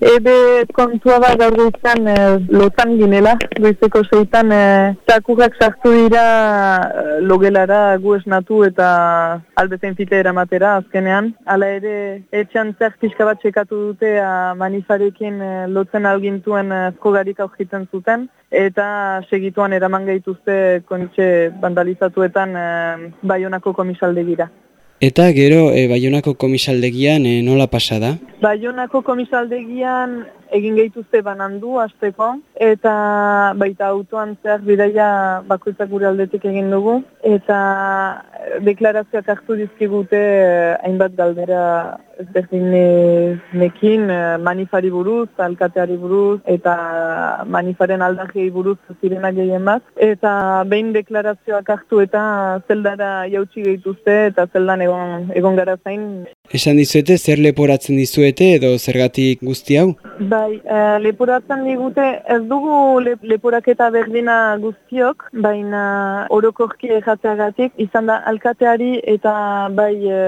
Ebe kontua da gaur goizan e, lotan ginela, goizeko zeitan e, takurrak sartu dira e, logelara gu esnatu eta albezen fite eramatera azkenean. Hala ere, etxan zer pixka bat txekatu dute a, manifarekin e, lotzen algintuen skogarik aurkitzen zuten eta segituan eraman gehituzte kontxe vandalizatuetan e, baionako komisaldegira. Eta gero e, Baionako komisaldegian e, nola pasa da? Baionako komisaldegian egin gehituzte banandu azteko eta baita autoan zehar bidaia bakoitzak gure aldetik egin dugu eta deklarazioak hartu dizkigute eh, hainbat galdera ezberdinekin eh, manifari buruz, alkateari buruz eta manifaren aldakei buruz zirena gehien bat. Eta behin deklarazioak hartu eta zeldara jautsi gehituzte eta zeldan egon, egon gara zain Esan dizuete, zer leporatzen dizuete edo zergatik guzti hau? Bai, e, leporatzen digute, ez dugu le, leporaketa berdina guztiok, baina orokorki erratzeagatik, izan da alkateari eta bai e,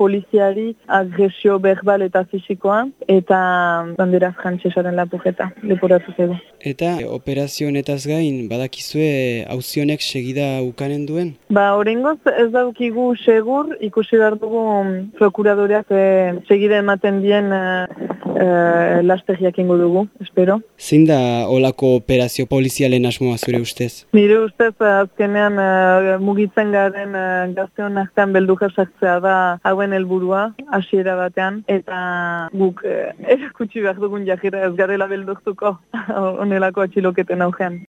poliziari agresio berbal eta fisikoa, eta bandera frantzesaren lapuketa, leporatu zego. Eta operazio honetaz gain, badakizue hauzionek segida ukanen duen? Ba, horrengoz ez daukigu segur, ikusi behar dugu prokuradoreak e, segide ematen dien e, e, lastegiak ingo dugu, espero. Zein da olako operazio polizialen asmoa zure ustez? Nire ustez azkenean e, mugitzen garen e, gazteon artean belduka sartzea da hauen helburua hasiera batean, eta guk e, erakutsi behar dugun jakira ez garela beldurtuko onelako atxiloketen augean.